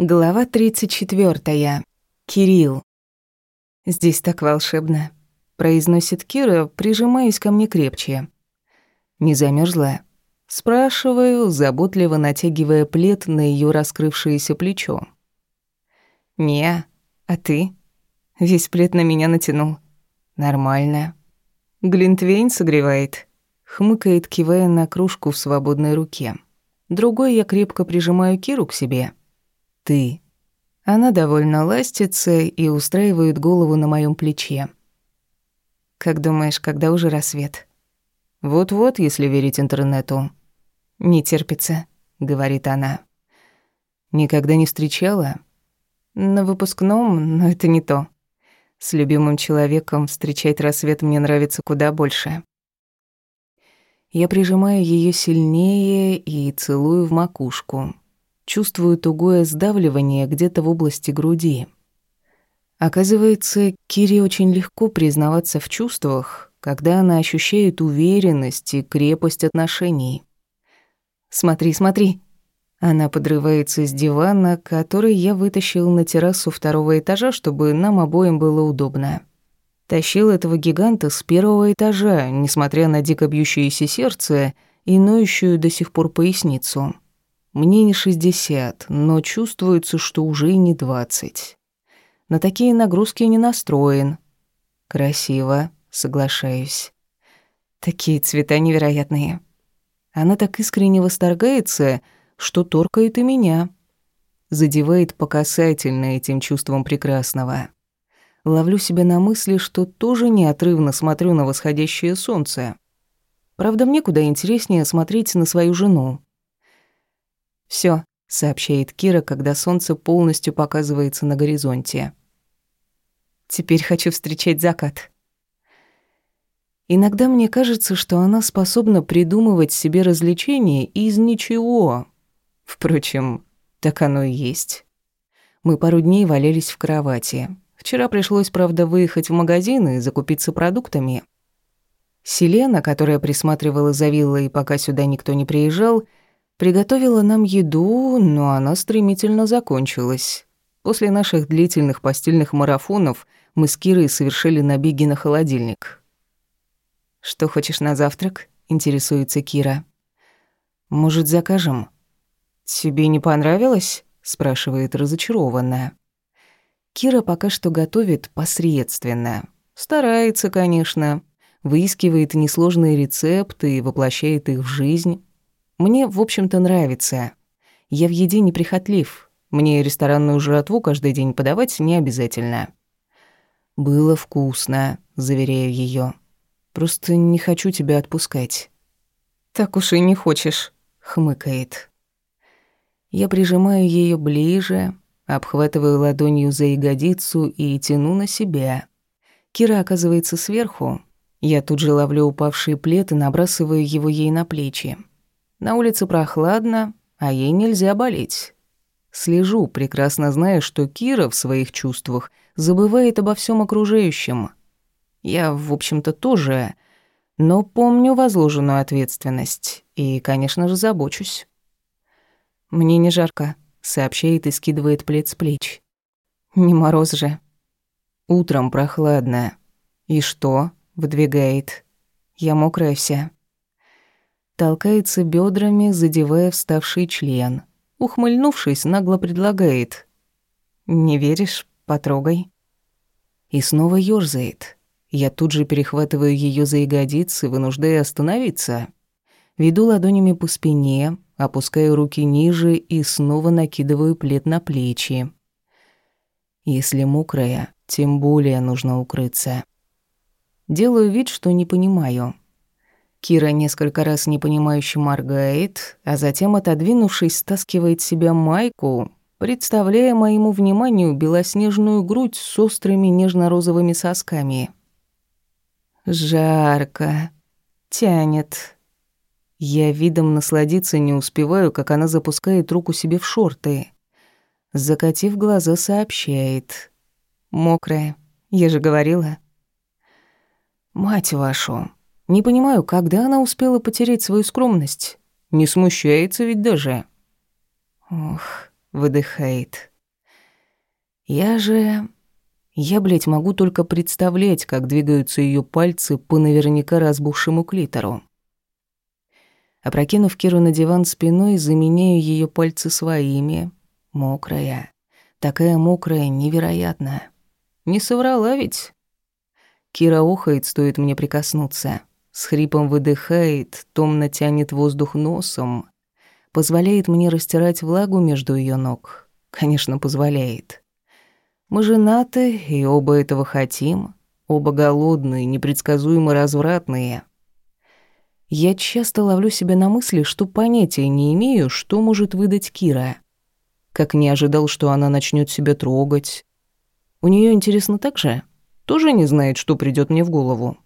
Глава 34. Кирилл. «Здесь так волшебно», — произносит Кира, прижимаясь ко мне крепче. «Не замерзла? Спрашиваю, заботливо натягивая плед на ее раскрывшееся плечо. «Не, а ты?» Весь плед на меня натянул. «Нормально». Глинтвейн согревает. Хмыкает, кивая на кружку в свободной руке. Другой я крепко прижимаю Киру к себе — ты. Она довольно ластится и устраивает голову на моем плече. Как думаешь, когда уже рассвет? Вот-вот, если верить интернету. Не терпится, говорит она. Никогда не встречала? На выпускном, но это не то. С любимым человеком встречать рассвет мне нравится куда больше. Я прижимаю ее сильнее и целую в макушку. Чувствую тугое сдавливание где-то в области груди. Оказывается, Кире очень легко признаваться в чувствах, когда она ощущает уверенность и крепость отношений. «Смотри, смотри!» Она подрывается с дивана, который я вытащил на террасу второго этажа, чтобы нам обоим было удобно. Тащил этого гиганта с первого этажа, несмотря на дико бьющееся сердце и ноющую до сих пор поясницу. Мне не 60, но чувствуется, что уже и не 20. На такие нагрузки не настроен. Красиво, соглашаюсь. Такие цвета невероятные. Она так искренне восторгается, что торкает и меня. Задевает по касательно этим чувством прекрасного. Ловлю себя на мысли, что тоже неотрывно смотрю на восходящее солнце. Правда, мне куда интереснее смотреть на свою жену. Все, сообщает Кира, когда солнце полностью показывается на горизонте. Теперь хочу встречать закат. Иногда мне кажется, что она способна придумывать себе развлечения из ничего. Впрочем, так оно и есть. Мы пару дней валялись в кровати. Вчера пришлось, правда, выехать в магазин и закупиться продуктами. Селена, которая присматривала за виллой, пока сюда никто не приезжал, — Приготовила нам еду, но она стремительно закончилась. После наших длительных постельных марафонов мы с Кирой совершили набеги на холодильник. «Что хочешь на завтрак?» — интересуется Кира. «Может, закажем?» «Тебе не понравилось?» — спрашивает разочарованная. Кира пока что готовит посредственно. Старается, конечно. Выискивает несложные рецепты и воплощает их в жизнь. Мне, в общем-то, нравится. Я в еде неприхотлив. Мне ресторанную жратву каждый день подавать не обязательно. Было вкусно, заверяю ее. Просто не хочу тебя отпускать. Так уж и не хочешь, хмыкает. Я прижимаю ее ближе, обхватываю ладонью за ягодицу и тяну на себя. Кира оказывается сверху. Я тут же ловлю упавший плед и набрасываю его ей на плечи. На улице прохладно, а ей нельзя болеть. Слежу, прекрасно зная, что Кира в своих чувствах забывает обо всем окружающем. Я, в общем-то, тоже, но помню возложенную ответственность и, конечно же, забочусь. «Мне не жарко», — сообщает и скидывает плед с плеч. «Не мороз же». «Утром прохладно». «И что?» — выдвигает. «Я мокрая вся» толкается бедрами, задевая вставший член. Ухмыльнувшись, нагло предлагает. «Не веришь? Потрогай». И снова ёрзает. Я тут же перехватываю ее за ягодицы, вынуждая остановиться. Веду ладонями по спине, опускаю руки ниже и снова накидываю плед на плечи. Если мокрая, тем более нужно укрыться. Делаю вид, что не понимаю. Кира несколько раз непонимающе моргает, а затем, отодвинувшись, стаскивает себя майку, представляя моему вниманию белоснежную грудь с острыми нежно-розовыми сосками. Жарко. Тянет. Я видом насладиться не успеваю, как она запускает руку себе в шорты. Закатив глаза, сообщает. «Мокрая. Я же говорила». «Мать вашу!» Не понимаю, когда она успела потерять свою скромность. Не смущается ведь даже. Ох, выдыхает. Я же... Я, блядь, могу только представлять, как двигаются ее пальцы по наверняка разбухшему клитору. Опрокинув Киру на диван спиной, заменяю ее пальцы своими. Мокрая. Такая мокрая, невероятная. Не соврала ведь? Кира охает, стоит мне прикоснуться. С хрипом выдыхает, томно тянет воздух носом. Позволяет мне растирать влагу между ее ног. Конечно, позволяет. Мы женаты, и оба этого хотим. Оба голодные, непредсказуемо развратные. Я часто ловлю себя на мысли, что понятия не имею, что может выдать Кира. Как не ожидал, что она начнет себя трогать. У нее интересно так же? Тоже не знает, что придет мне в голову.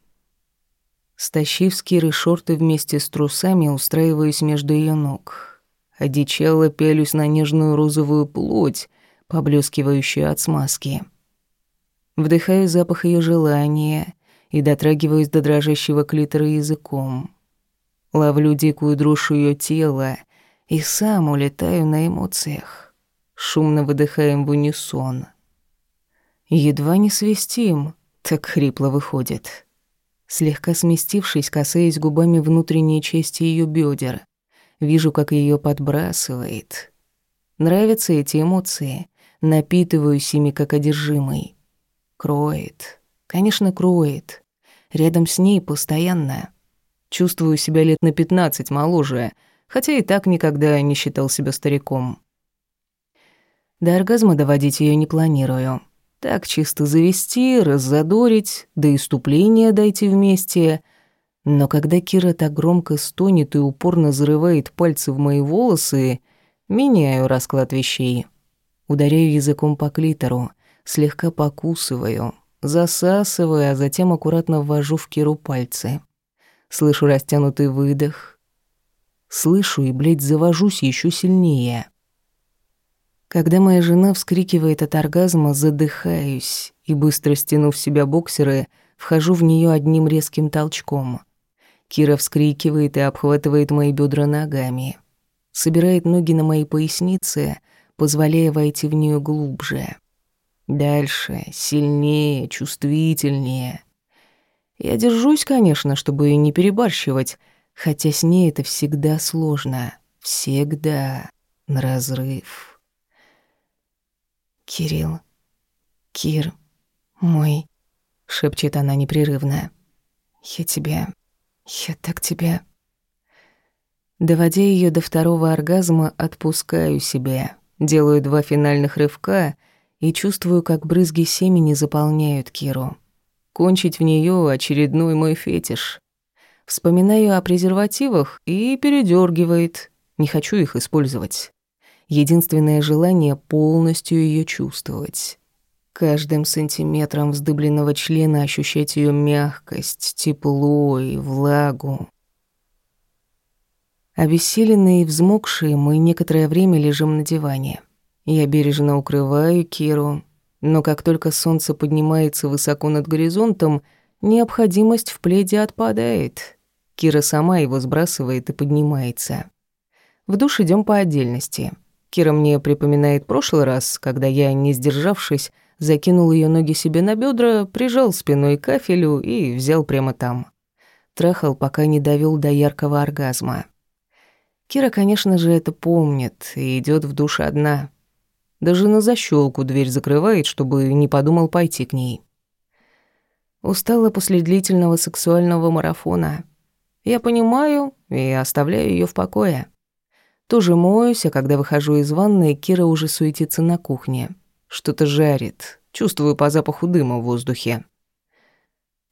Стащив с Киры шорты вместе с трусами, устраиваюсь между ее ног. Одичало пялюсь на нежную розовую плоть, поблескивающую от смазки. Вдыхаю запах ее желания и дотрагиваюсь до дрожащего клитора языком. Ловлю дикую дрожь ее тела и сам улетаю на эмоциях. Шумно выдыхаем в унисон. Едва не свистим, так хрипло выходит. Слегка сместившись, касаясь губами внутренней части ее бедер, вижу, как ее подбрасывает. Нравятся эти эмоции, напитываюсь ими как одержимый. Кроет. Конечно, кроет. Рядом с ней постоянно. Чувствую себя лет на пятнадцать моложе, хотя и так никогда не считал себя стариком. До оргазма доводить ее не планирую. Так чисто завести, раззадорить, до иступления дойти вместе. Но когда Кира так громко стонет и упорно зарывает пальцы в мои волосы, меняю расклад вещей. Ударяю языком по клитору, слегка покусываю, засасываю, а затем аккуратно ввожу в Киру пальцы. Слышу растянутый выдох. Слышу и, блядь, завожусь еще сильнее. Когда моя жена вскрикивает от оргазма, задыхаюсь и, быстро стянув себя боксеры, вхожу в нее одним резким толчком. Кира вскрикивает и обхватывает мои бедра ногами. Собирает ноги на моей пояснице — позволяя войти в нее глубже. Дальше, сильнее, чувствительнее. Я держусь, конечно, чтобы не перебарщивать, хотя с ней это всегда сложно. Всегда. На разрыв. «Кирилл, Кир, мой», — шепчет она непрерывно. «Я тебя... Я так тебя...» Доводя ее до второго оргазма, отпускаю себя. Делаю два финальных рывка и чувствую, как брызги семени заполняют Киру. Кончить в нее очередной мой фетиш. Вспоминаю о презервативах и передергивает. Не хочу их использовать. Единственное желание полностью ее чувствовать. Каждым сантиметром вздыбленного члена ощущать ее мягкость, тепло и влагу. Обессиленные и взмокшие, мы некоторое время лежим на диване. Я бережно укрываю Киру, но как только солнце поднимается высоко над горизонтом, необходимость в пледе отпадает. Кира сама его сбрасывает и поднимается. В душ идем по отдельности. Кира мне припоминает прошлый раз, когда я, не сдержавшись, закинул ее ноги себе на бедра, прижал спиной к кафелю и взял прямо там. Трахал, пока не довел до яркого оргазма. Кира, конечно же, это помнит и идет в душ одна. Даже на защелку дверь закрывает, чтобы не подумал пойти к ней. Устала после длительного сексуального марафона. Я понимаю и оставляю ее в покое. Тоже моюсь, а когда выхожу из ванной, Кира уже суетится на кухне. Что-то жарит. Чувствую по запаху дыма в воздухе.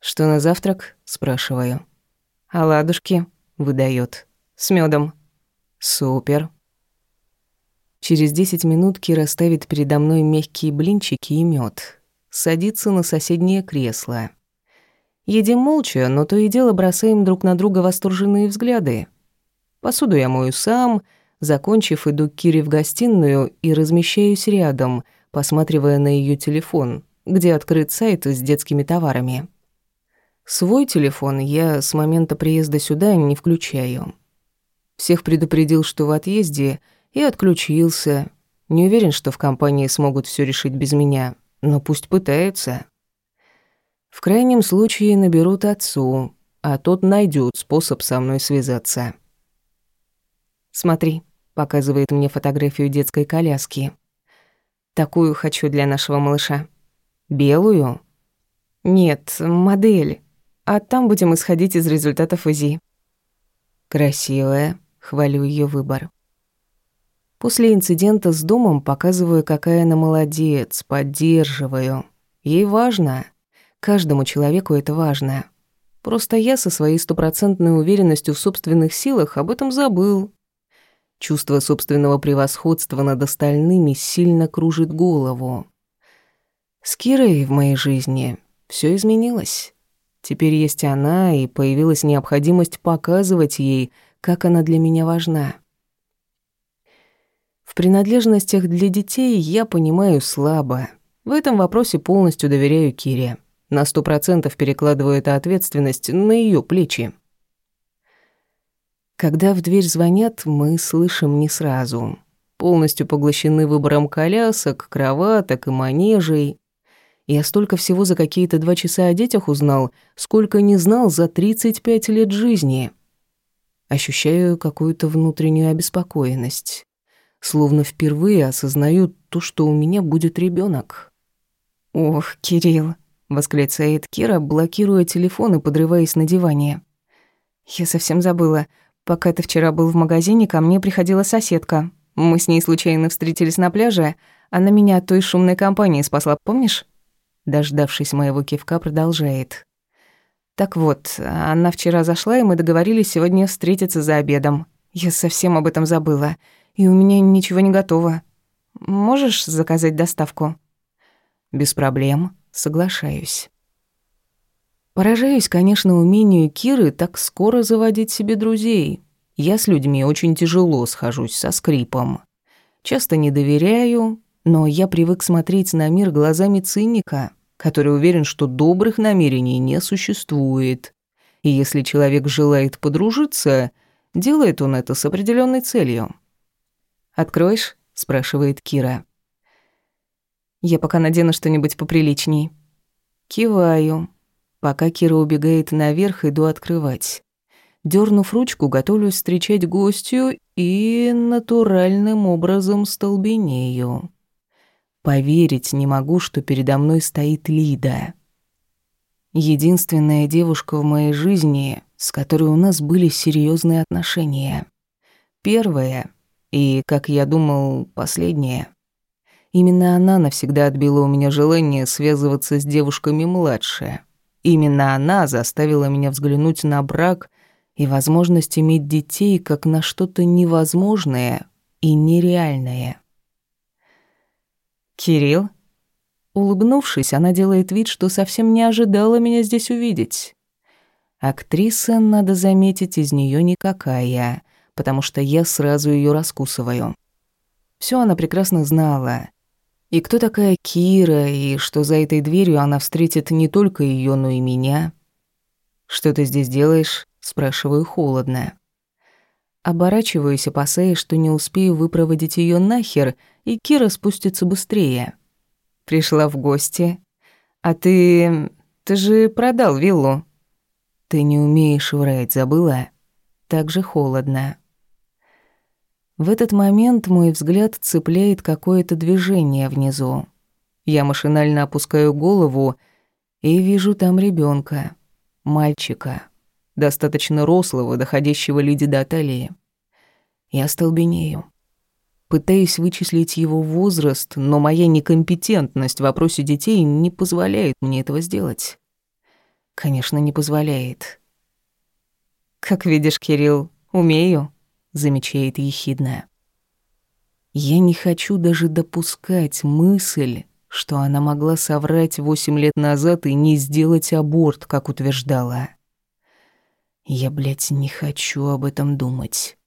«Что на завтрак?» – спрашиваю. «Оладушки», – выдает. «С медом. Супер. Через десять минут Кира ставит передо мной мягкие блинчики и мед. Садится на соседнее кресло. Едим молча, но то и дело бросаем друг на друга восторженные взгляды. Посуду я мою сам, закончив, иду к Кире в гостиную и размещаюсь рядом, посматривая на ее телефон, где открыт сайт с детскими товарами. Свой телефон я с момента приезда сюда не включаю. Всех предупредил, что в отъезде, и отключился. Не уверен, что в компании смогут все решить без меня, но пусть пытаются. В крайнем случае наберут отцу, а тот найдет способ со мной связаться. «Смотри», — показывает мне фотографию детской коляски. «Такую хочу для нашего малыша». «Белую?» «Нет, модель. А там будем исходить из результатов УЗИ». «Красивая», — хвалю ее выбор. После инцидента с домом показываю, какая она молодец, поддерживаю. Ей важно. Каждому человеку это важно. Просто я со своей стопроцентной уверенностью в собственных силах об этом забыл. Чувство собственного превосходства над остальными сильно кружит голову. С Кирой в моей жизни все изменилось. Теперь есть она, и появилась необходимость показывать ей, как она для меня важна. В принадлежностях для детей я понимаю слабо. В этом вопросе полностью доверяю Кире. На сто процентов перекладываю эту ответственность на ее плечи. Когда в дверь звонят, мы слышим не сразу. Полностью поглощены выбором колясок, кроваток и манежей. Я столько всего за какие-то два часа о детях узнал, сколько не знал за 35 лет жизни. Ощущаю какую-то внутреннюю обеспокоенность. Словно впервые осознаю то, что у меня будет ребенок. «Ох, Кирилл!» — восклицает Кира, блокируя телефон и подрываясь на диване. «Я совсем забыла. Пока ты вчера был в магазине, ко мне приходила соседка. Мы с ней случайно встретились на пляже. Она меня от той шумной компании спасла, помнишь?» Дождавшись моего кивка, продолжает. «Так вот, она вчера зашла, и мы договорились сегодня встретиться за обедом. Я совсем об этом забыла, и у меня ничего не готово. Можешь заказать доставку?» «Без проблем, соглашаюсь». Поражаюсь, конечно, умению Киры так скоро заводить себе друзей. Я с людьми очень тяжело схожусь со скрипом. Часто не доверяю, но я привык смотреть на мир глазами циника, который уверен, что добрых намерений не существует. И если человек желает подружиться, делает он это с определенной целью. «Откроешь?» – спрашивает Кира. «Я пока надену что-нибудь поприличней». Киваю. Пока Кира убегает наверх, иду открывать. Дёрнув ручку, готовлюсь встречать гостью и натуральным образом столбенею. Поверить не могу, что передо мной стоит Лида. Единственная девушка в моей жизни, с которой у нас были серьезные отношения. Первая и, как я думал, последняя. Именно она навсегда отбила у меня желание связываться с девушками младше. Именно она заставила меня взглянуть на брак и возможность иметь детей как на что-то невозможное и нереальное. «Кирилл?» Улыбнувшись, она делает вид, что совсем не ожидала меня здесь увидеть. Актриса, надо заметить, из нее никакая, потому что я сразу ее раскусываю. Все она прекрасно знала. И кто такая Кира, и что за этой дверью она встретит не только ее, но и меня? «Что ты здесь делаешь?» – спрашиваю холодно. Оборачиваюсь, опасаясь, что не успею выпроводить ее нахер, и Кира спустится быстрее. Пришла в гости. А ты... ты же продал виллу. Ты не умеешь врать, забыла? Так же холодно. В этот момент мой взгляд цепляет какое-то движение внизу. Я машинально опускаю голову и вижу там ребенка, мальчика, достаточно рослого, доходящего леди до талии. Я столбенею. Пытаюсь вычислить его возраст, но моя некомпетентность в вопросе детей не позволяет мне этого сделать. Конечно, не позволяет. «Как видишь, Кирилл, умею», замечает ехидная. Я не хочу даже допускать мысль, что она могла соврать восемь лет назад и не сделать аборт, как утверждала. Я, блядь, не хочу об этом думать.